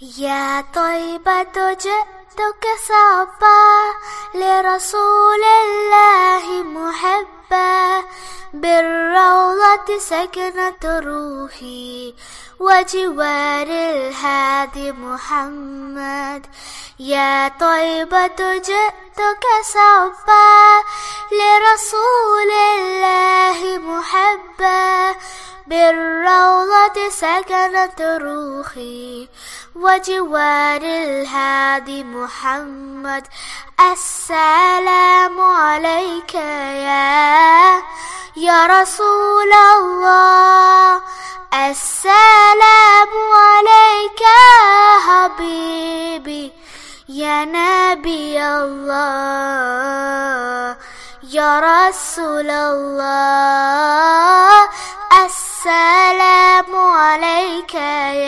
يا طيبة جئتك صبا لرسول الله محبا بالروضة سكنت روحي وجوار الهادي محمد يا طيبة جئتك صبا لرسول الله محبا بالروضة سكنت روحي وجوار الهادي محمد السلام عليك يا يا رسول الله. السلام عليك حبيبي يا نبي الله يا رسول الله.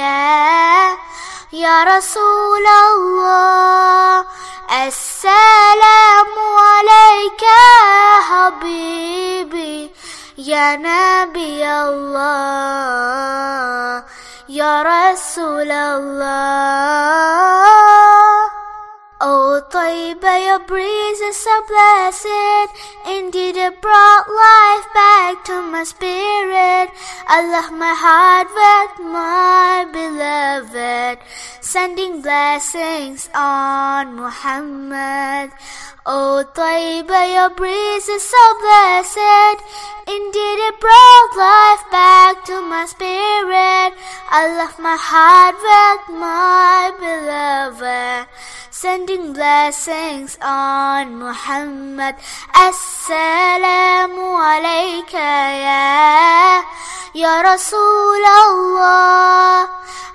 يا يا رسول الله السلام عليك حبيبي يا نبي الله يا رسول الله Oh Taiba, your breeze is so blessed. Indeed, it brought life back to my spirit. I left my heart with my sending blessings on Muhammad. Oh Taiba, your breeze is so blessed. Indeed, it brought life back to my spirit. I left my heart with my beloved sending blessings on Muhammad. Assalamu alayka ya, ya Rasul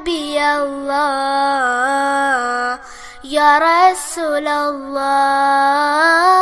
نبي الله. يا رسول الله.